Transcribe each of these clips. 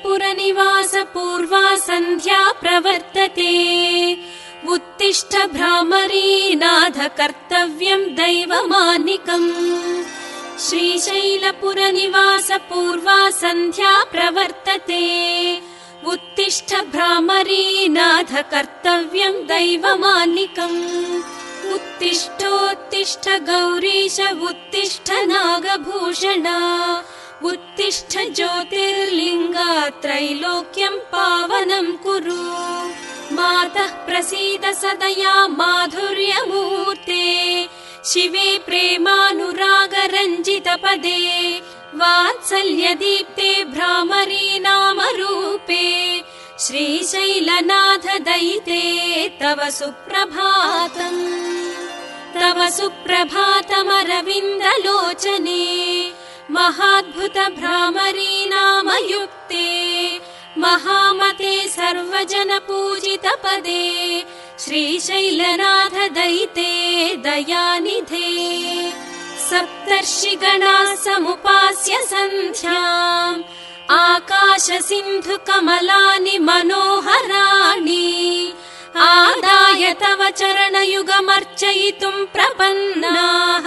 श्रीशैलपुरनिवास पूर्वा सन्ध्या प्रवर्तते। उत्तिष्ठ भ्रामरीनाथ कर्तव्यम् दैवमानिकम्। श्रीशैलपुरनिवास पूर्वा सन्ध्या प्रवर्तते। उत्तिष्ठ भ्रामरीनाथ कर्तव्यम् दैवमानिकम्। उत्तिष्ठोत्तिष्ठ गौरीश उत्तिष्ठ नागभूषण उत्तिष्ठ ज्योतिर्लिङ्गा त्रैलोक्यम् पावनम् कुरु। मातः प्रसीद सदया माधुर्यमूर्ते। शिवे प्रेमानुराग रञ्जितपदे वात्सल्यदीप्ते भ्रामरी नाम रूपे श्रीशैलनाथ दयिते तव सुप्रभातम्। तव सुप्रभातमरविन्दलोचने महाद्भुत भ्रामरी नाम युक्ते महामते सर्वजन पूजित पदे श्रीशैलनाथ दयिते दयानिधे। सप्तर्षिगणा समुपास्य सन्ध्याम् आकाश सिन्धु कमलानि मनोहराणि आदाय तव चरणयुगमर्चयितुम् प्रपन्नाः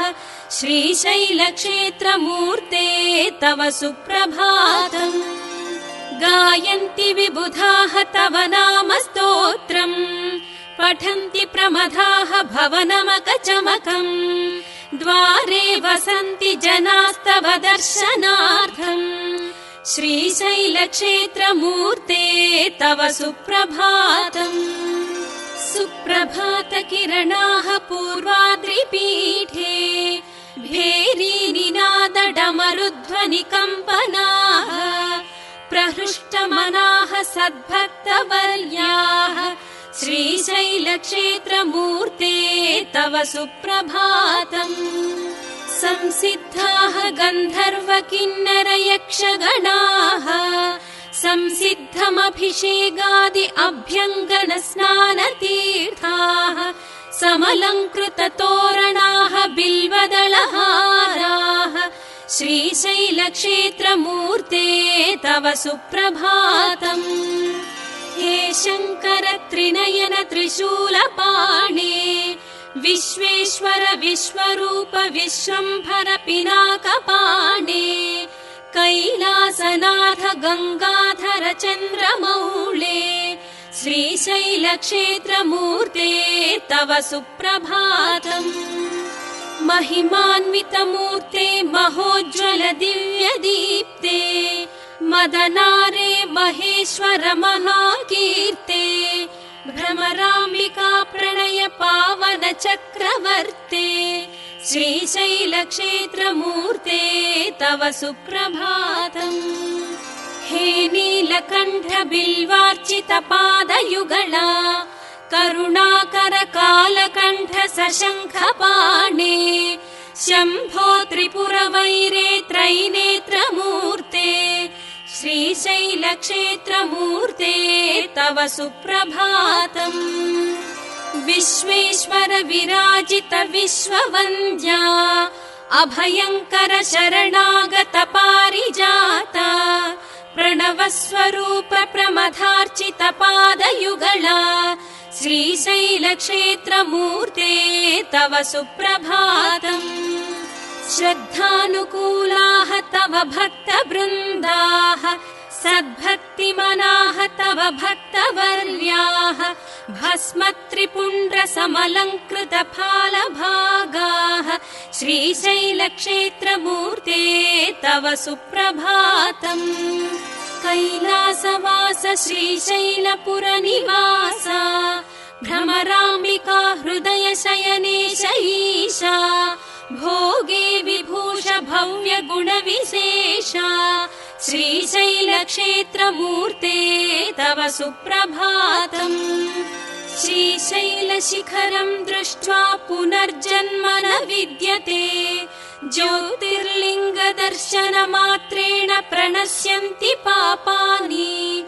श्रीशैलक्षेत्रमूर्ते तव सुप्रभातम्। गायन्ति विबुधाः तव नाम स्तोत्रम् पठन्ति प्रमदाः भवनमकचमकम्। द्वारे वसन्ति जनास्तव दर्शनार्थम्। श्रीशैलक्षेत्रमूर्ते तव सुप्रभातम्। सुप्रभातकिरणाः पूर्वाद्रिपीठे भेरीनिनादडमरुध्वनिकम्पनाः प्रहृष्टमनाः सद्भक्तवर्याः श्रीशैलक्षेत्रमूर्ते तव सुप्रभातम्। संसिद्धाः गन्धर्व किन्नर यक्षगणाः संसिद्धमभिषेगादि अभ्यङ्गन स्नानतीर्थाः समलङ्कृत तोरणाः बिल्वदलहाराः। श्रीशैलक्षेत्रमूर्ते तव सुप्रभातम् हे शङ्कर त्रिनयन त्रिशूलपाणे विश्वेश्वर विश्वरूप विश्वम्भर पिनाकपाणे कैलासनाथ गङ्गाधर चन्द्रमौळे श्रीशैलक्षेत्रमूर्ते तव सुप्रभातम्। महिमान्वितमूर्ते महोज्ज्वल दिव्यदीप्ते मदनारे महेश्वर महाकीर्ते भ्रमराम्बिका प्रणय पावन चक्रवर्ते श्रीशैलक्षेत्रमूर्ते तव सुप्रभातम् हे नीलकण्ठ बिल्वार्चित पादयुगला करुणाकर कालकण्ठ सशङ्खपाणे शम्भो त्रिपुरवैरे त्रैनेत्रमूर्ते श्रीशैलक्षेत्रमूर्ते तव सुप्रभातम् विश्वेश्वर विराजित विश्ववन्द्या अभयङ्कर शरणागत पारिजाता प्रणवस्वरूप प्रमथार्चित पादयुगला श्रीशैलक्षेत्रमूर्ते तव सुप्रभातम् श्रद्धानुकूलाः तव भक्तवृन्दाः सद्भक्तिमनाः तव भक्तवर्याः भस्मत्रिपुण्ड्र समलङ्कृत फालभागाः श्रीशैलक्षेत्रमूर्ते तव सुप्रभातम् कैलासवास श्रीशैलपुरनिवास भ्रमराम्बिका हृदय शयनेश ईशा भोगे विभूष भव्य गुणविशेषा श्रीशैलक्षेत्रमूर्ते तव सुप्रभातम्। श्रीशैलशिखरम् दृष्ट्वा पुनर्जन्म न विद्यते। ज्योतिर्लिङ्गदर्शनमात्रेण प्रणश्यन्ति पापानि।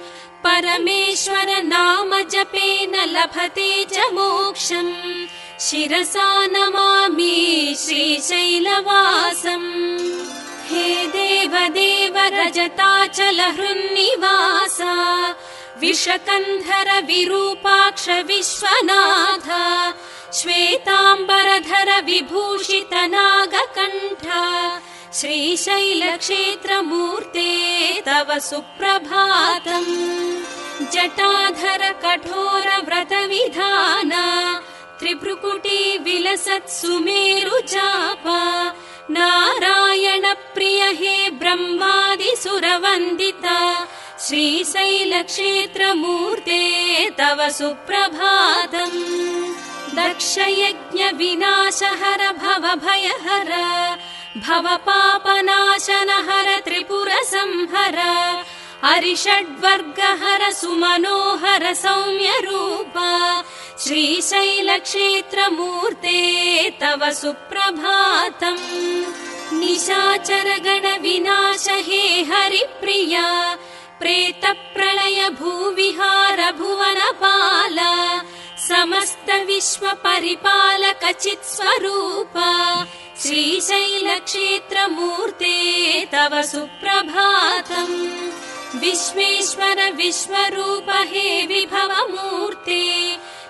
परमेश्वर नाम जपेन लभते च मोक्षम्। शिरसा नमामि श्रीशैलवासम् हे देव देव रजताचलहृन्निवास विषकन्धर विरूपाक्ष विश्वनाथ श्वेताम्बरधर विभूषित नागकण्ठ श्रीशैलक्षेत्रमूर्ते तव सुप्रभातम्। जटाधर कठोर व्रतविधान त्रिभृकुटी विलसत् सुमेरु चाप नारायण प्रिय हे ब्रह्मादिसुरवन्दिता श्रीशैलक्षेत्रमूर्ते तव सुप्रभातम्। दक्षयज्ञ विनाशहर भव भयहर भव पापनाशन हर त्रिपुर संहर हरिषड्वर्गहर सुमनोहर सौम्य रूप श्रीशैलक्षेत्रमूर्ते तव सुप्रभातम्। निशाचर विनाश हे हरिप्रिया प्रेत प्रलय भूविहार भुवनपाल समस्त विश्व परिपालक चित् स्वरूप श्रीशैलक्षेत्रमूर्ते तव सुप्रभातम् विश्वेश्वर विश्वरूप हे विभवमूर्ते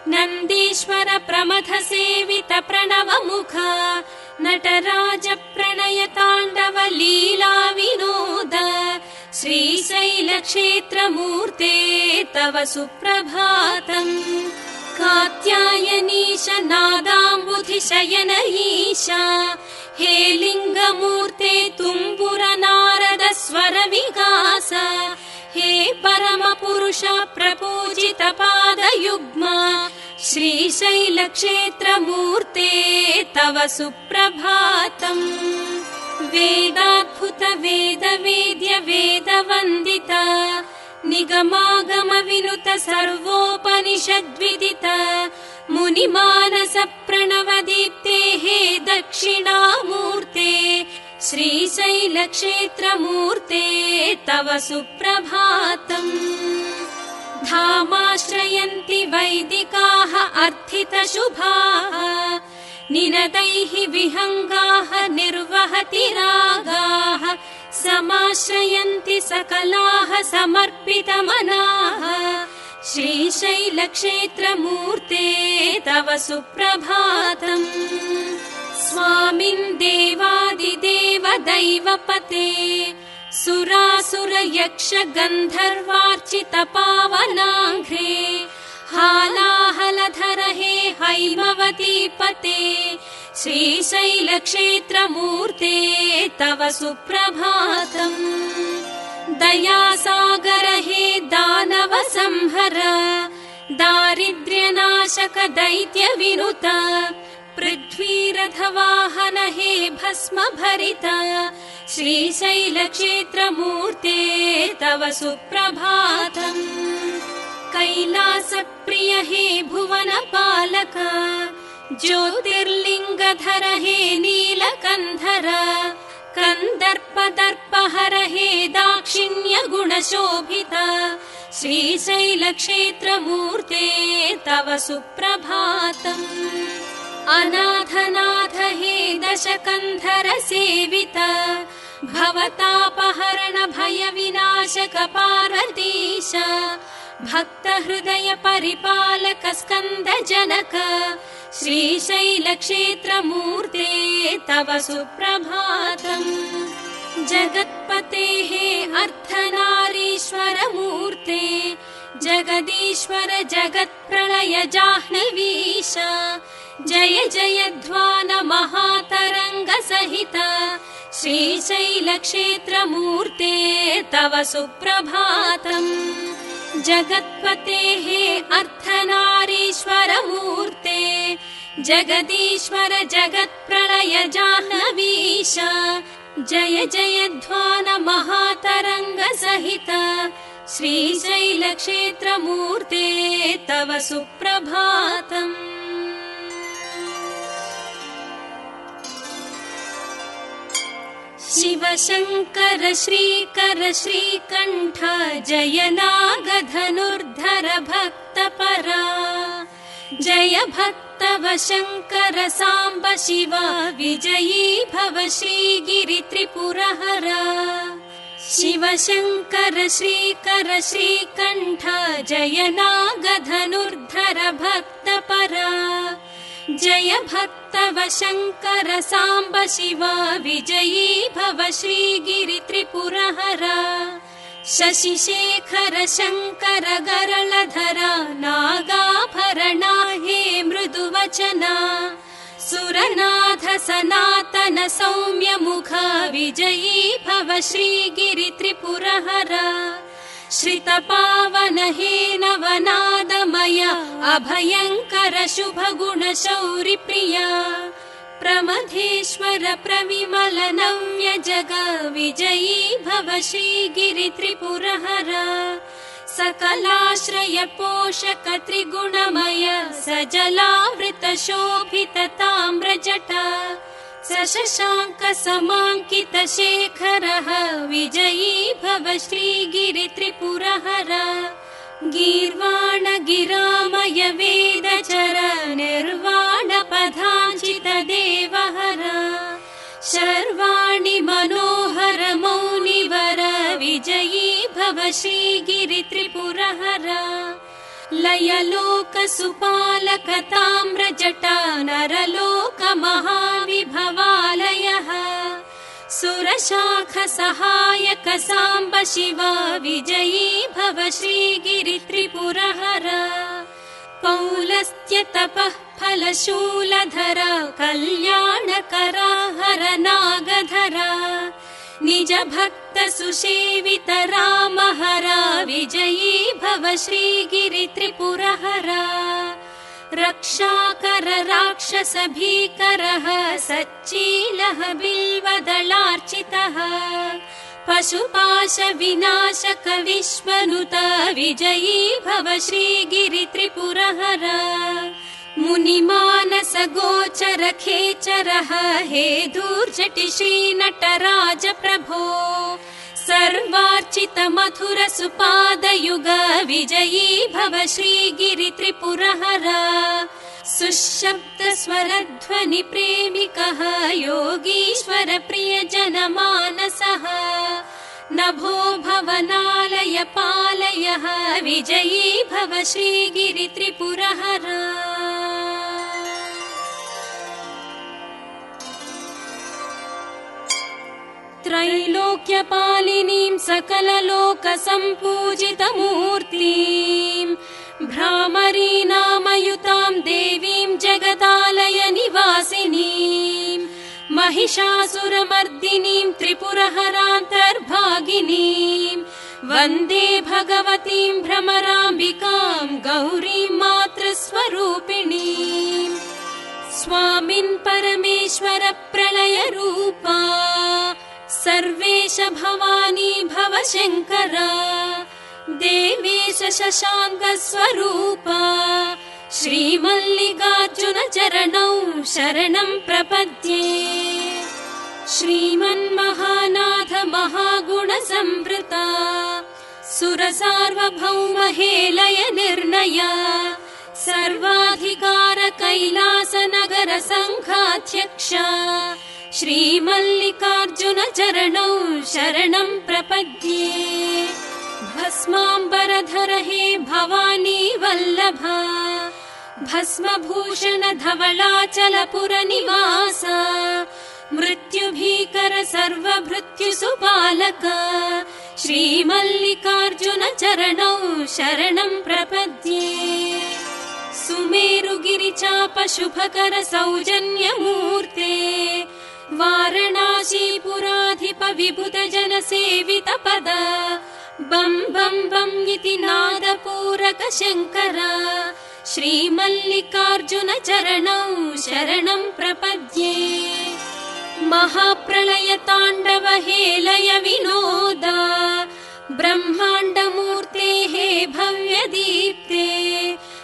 नन्दीश्वर प्रमथ सेवित प्रणव मुख नटराज प्रणय ताण्डव लीला विनोद श्रीशैलक्षेत्रमूर्ते तव सुप्रभातम् कात्यायनीश नादाम्बुधि शयन ईशा हे लिङ्गमूर्ते तुम्बुर हे परम पुरुष प्रपूजित पादयुग्म श्रीशैलक्षेत्रमूर्ते तव सुप्रभातम् वेदाद्भुत वेद वेद्य वेद वन्दित निगमागम विनुत सर्वोपनिषद्विदित मुनिमानस प्रणव दीप्ते हे दक्षिणामूर्ते श्रीशैलक्षेत्रमूर्ते तव सुप्रभातम्। धामाश्रयन्ति वैदिकाः अर्थितशुभाः निनदैः विहङ्गाः निर्वहति रागाः समाश्रयन्ति सकलाः समर्पितमनाः श्रीशैलक्षेत्रमूर्ते तव सुप्रभातम्। स्वामिन् देवादिदेव दैवपते सुरासुर यक्ष गन्धर्वार्चित पावनाघ्रे हालाहलधर हे हैमवती पते श्रीशैलक्षेत्रमूर्ते तव सुप्रभातम् दयासागर हे दानव संहर दारिद्र्यनाशक दैत्य विनुत पृथ्वीरथवाहन हे भस्म भरित श्रीशैलक्षेत्रमूर्ते तव सुप्रभातम् कैलासप्रिय हे भुवन पालक ज्योतिर्लिङ्गधर हे नीलकन्धर कन्दर्प दर्पहर हे दाक्षिण्य गुणशोभित श्रीशैलक्षेत्रमूर्ते तव सुप्रभातम्। अनाथनाथ हे दशकन्धर सेवित भवतापहरण भय पार्वतीश भक्त परिपालक स्कन्द जनक श्रीशैलक्षेत्रमूर्ते तव सुप्रभातम्। जगत्पतेः अर्थनारीश्वर मूर्ते जगदीश्वर जगत्प्रलय जाह्नवीश। जय जय ध्वान महातरङ्ग सहित श्रीशैलक्षेत्रमूर्ते तव सुप्रभातम् जगत्पतेः अर्थनारीश्वर मूर्ते जगदीश्वर जगत्प्रलय जाह्नवीश जय जय ध्वान महातरङ्ग सहित श्रीशैलक्षेत्रमूर्ते तव सुप्रभातम् शिव शङ्कर श्रीकर श्रीकण्ठ जय नागधनुर्धर भक्तपरा। जय भक्तव शङ्कर साम्ब शिव विजयी भव श्रीगिरि त्रिपुरहर। शिवशङ्कर श्रीकर श्रीकण्ठ जय नागधनुर्धर भक्तपरा जय भक्तव शङ्कर साम्ब शिवा विजयी भव श्रीगिरित्रिपुरहरा शशिशेखर शङ्कर गरलधरा नागाभरणा हे मृदुवचना सुरनाथ सनातन सौम्य मुख विजयी भव श्रीगिरित्रिपुरहरा श्रित पावन हे नवनादमय अभयङ्कर शुभ गुण शौरि प्रिया प्रमथेश्वर प्रविमल नव्य जग विजयी भव श्रीगिरित्रिपुरहरा सकलाश्रय पोषक त्रिगुणमय सजलावृत शोभित ताम्रजटा सशशाङ्क समाङ्कित शेखरः विजयी भव श्रीगिरित्रिपुरहरा। गीर्वाण गिरामय वेदचर निर्वाण पदाञ्चित देवहरा। शर्वाणि मनोहर मौनिवर विजयी भव श्रीगिरित्रिपुरहरा लय लोक सुपालक ताम्रजटा नरलोक महाविभवालयः सुरशाख सहायक साम्ब शिवा विजयी भव श्रीगिरित्रिपुरहरा पौलस्त्य तपः फलशूलधरा कल्याणकरा हर नागधरा निज भक्त सुसेवित राम हरा विजयी भव श्रीगिरित्रिपुरहरा। रक्षाकर राक्षस भीकरः सच्चीलः बिल्वदलार्चितः। पशुपाश विनाशक विश्वनुत विजयी भव श्रीगिरित्रिपुरहरा। मुनिमानस गोचर खेचरः हे दूर्जटि श्रीनटराज प्रभो सर्वार्चित विजयी भव श्रीगिरित्रिपुरहरा। सुशब्द स्वरध्वनि प्रेमिकः योगीश्वर प्रिय नभो भवनालय पालयः विजयी भव श्रीगिरित्रिपुरहरा त्रैलोक्यपालिनीं सकललोकसम्पूजितमूर्तिम् भ्रामरीनामयुतां देवीं जगदालय निवासिनीम् महिषासुरमर्दिनीं त्रिपुरहरान्तर्भागिनीम् वन्दे भगवतीं भ्रमराम्बिकां गौरीं मातृस्वरूपिणीम् स्वामिन् परमेश्वर प्रलयरूपा सर्वेश भवानी भव शङ्करा देवेश शशाङ्क स्वरूपा। श्रीमल्लिकार्जुन चरणौ शरणं प्रपद्ये। श्रीमन्महानाथ महागुण संवृता। सुर सार्वभौम हेलय निर्णय। सर्वाधिकार कैलास नगर सङ्घाध्यक्ष श्रीमल्लिकार्जुन चरणौ शरणं प्रपद्ये। भस्माम्बरधर हे भवानी वल्लभा। भस्मभूषण धवलाचलपुर निवास मृत्युभीकर सर्वभृत्यु सुपालक श्रीमल्लिकार्जुन चरणौ शरणं प्रपद्ये। सुमेरुगिरिचाप शुभकर सौजन्यमूर्ते सेवित पद बम् बम् बम् इति नादपूरक शङ्कर श्रीमल्लिकार्जुन चरणौ शरणं प्रपद्ये। महाप्रलय ताण्डव हेलय विनोद ब्रह्माण्डमूर्तेः भव्यदीप्ते।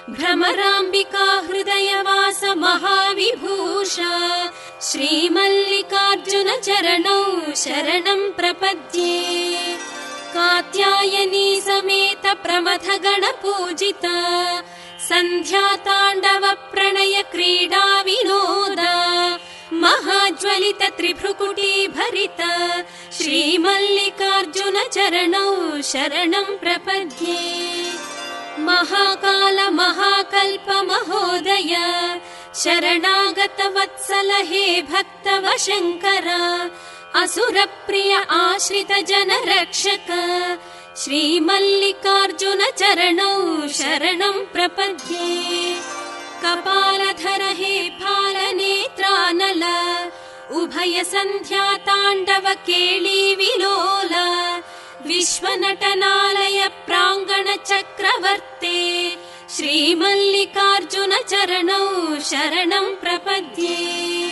भ्रमराम्बिका हृदयवास महाविभूष श्रीमल्लिकार्जुन चरणौ शरणं प्रपद्ये कात्यायनी समेत प्रमथ गणपूजित सन्ध्या ताण्डव प्रणय क्रीडा विनोद महाज्वलित त्रिभ्रुकुटी भरित श्रीमल्लिकार्जुन मल्लिकार्जुनचरणौ शरणं प्रपद्ये महाकाल महाकल्प महोदय शरणागतवत्सल हे भक्तव शङ्कर असुरप्रिय आश्रित जन रक्षक श्रीमल्लिकार्जुन चरणौ शरणं प्रपद्ये। कपालधर हे फालनेत्रानल उभय सन्ध्या ताण्डव केळी विलोल विश्वनटनालय प्राङ्गण चक्रवर्ते श्रीमल्लिकार्जुन चरणौ शरणं प्रपद्ये।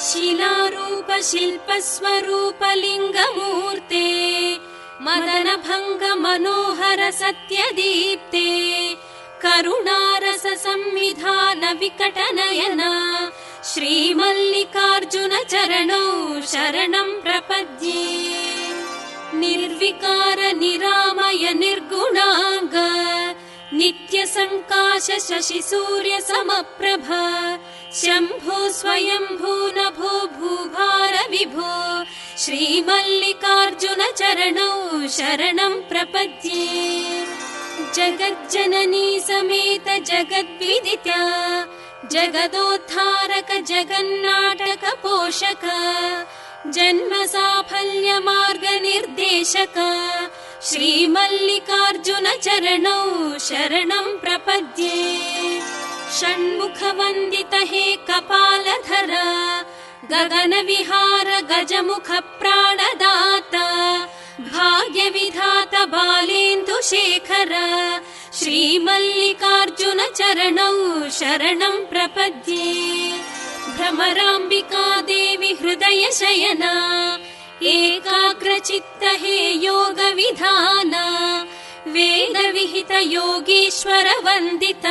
शिलारूप शिल्प स्वरूप लिङ्गमूर्ते मनोहर सत्यदीप्ते करुणारस संविधान विकट नयन। श्रीमल्लिकार्जुन चरणौ शरणं प्रपद्ये। निर्विकार निरामय निर्गुणाङ्ग नित्य सङ्काश शशि सूर्य शम्भो स्वयम्भू नभो भूभार विभो। श्रीमल्लिकार्जुन चरणौ शरणं प्रपद्ये। जगज्जननी समेत जगद्विदिता। जगदोद्धारक जगन्नाटक पोषक। जन्म साफल्य मार्ग निर्देशक श्रीमल्लिकार्जुन चरणौ शरणं प्रपद्ये। षण्मुख वन्दित हे कपालधर गगन विहार गजमुख प्राणदात भाग्य विधात बालेन्दु शेखर श्रीमल्लिकार्जुन चरणौ शरणं प्रपद्ये। भ्रमराम्बिका देवि हृदय शयना एकाग्रचित्त हे योग विधान योगीश्वर वन्दित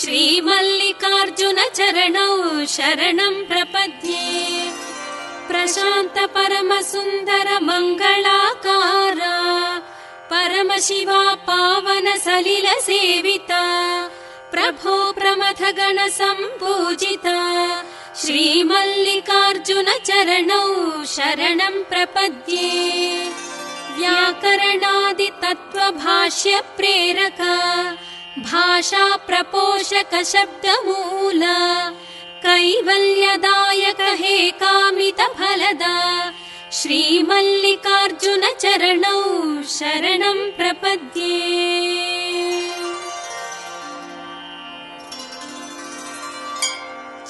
श्रीमल्लिकार्जुन चरणौ शरणं प्रपद्ये। प्रशान्त परम सुन्दर मङ्गलाकार परम पावन सलिल सेविता प्रभो प्रमथ गण सम्पूजिता श्रीमल्लिकार्जुन चरणौ शरणं प्रपद्ये। व्याकरणादि तत्त्व प्रेरक भाषा प्रपोषक शब्दमूल कैवल्यदायक हे कामित फलदा श्रीमल्लिकार्जुन चरणौ शरणं प्रपद्ये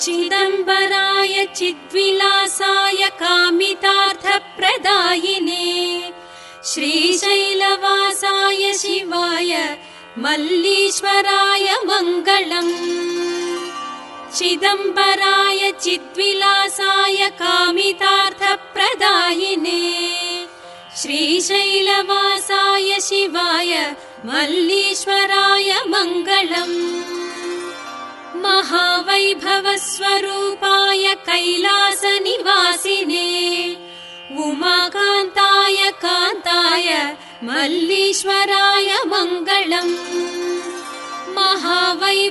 चिदम्बराय चिद्विलासाय कामितार्थप्रदायिने श्रीशैलवासाय शिवाय मल्लीश्वराय मङ्गलम् चिदम्बराय चिद्विलासाय कामितार्थप्रदायिने श्रीशैलवासाय शिवाय मल्लीश्वराय मङ्गलम् महावैभवस्वरूपाय कैलासनिवासिने उमाकान्ताय कान्ताय मल्लीश्वराय मङ्गलम्। महावैभवस्वरूपाय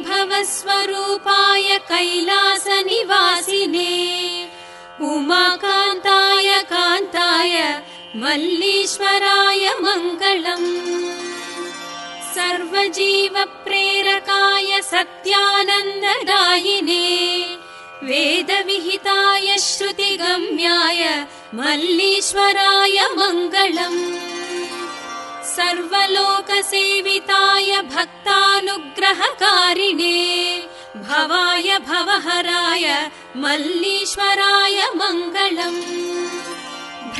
कैलासनिवासिने उमाकान्ताय कान्ताय मल्लीश्वराय मङ्गलम् सर्वजीवप्रेरकाय सत्यानन्ददायिने वेदविहिताय श्रुतिगम्याय मल्लीश्वराय मङ्गलम्। सर्वलोकसेविताय भक्तानुग्रहकारिणे भवाय भवहराय मल्लीश्वराय मङ्गलम्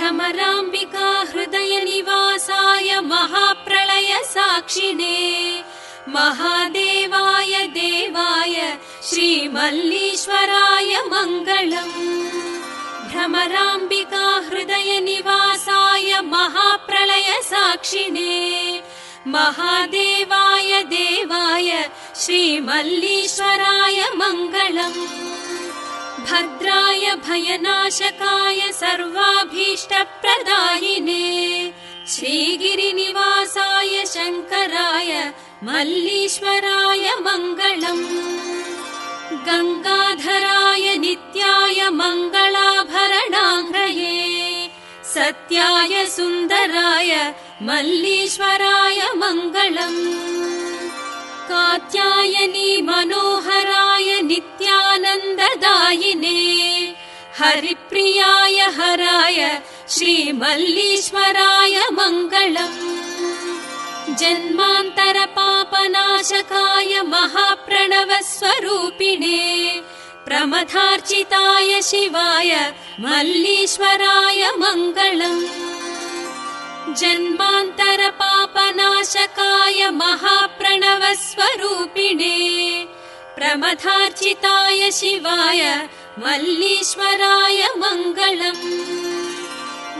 भ्रमराम्बिका हृदय निवासाय महाप्रलय साक्षिणे। महादेवाय देवाय श्रीमल्लीश्वराय मङ्गलम्। भ्रमराम्बिका हृदय निवासाय महाप्रलय साक्षिणे। महादेवाय देवाय श्रीमल्लीश्वराय मङ्गलम् भद्राय भयनाशकाय सर्वाभीष्टप्रदायिने श्रीगिरिनिवासाय शङ्कराय मल्लीश्वराय मङ्गलम् गङ्गाधराय नित्याय मङ्गलाभरणाङ्ग्रये सत्याय सुन्दराय मल्लीश्वराय मङ्गलम् कात्यायनी मनोहराय नित्यानन्ददायिने। हरिप्रियाय हराय श्रीमल्लीश्वराय मङ्गलम्। जन्मान्तरपापनाशकाय महाप्रणवस्वरूपिणे। प्रमथार्चिताय शिवाय मल्लीश्वराय मङ्गलम् जन्मान्तरपापनाशकाय महाप्रणवस्वरूपिणे प्रमथार्चिताय शिवाय मल्लीश्वराय मङ्गलम्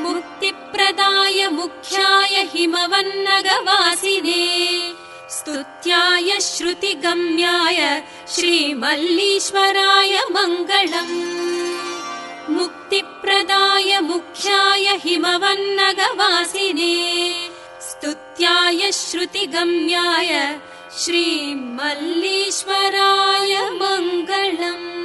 मुक्तिप्रदाय मुख्याय हिमवन्नगवासिने स्तुत्याय श्रुतिगम्याय श्रीमल्लीश्वराय मङ्गलम् मुक्तिप्रदाय मुख्याय हिमवन्नगवासिने स्तुत्याय श्रुतिगम्याय श्रीमल्लीश्वराय मङ्गलम्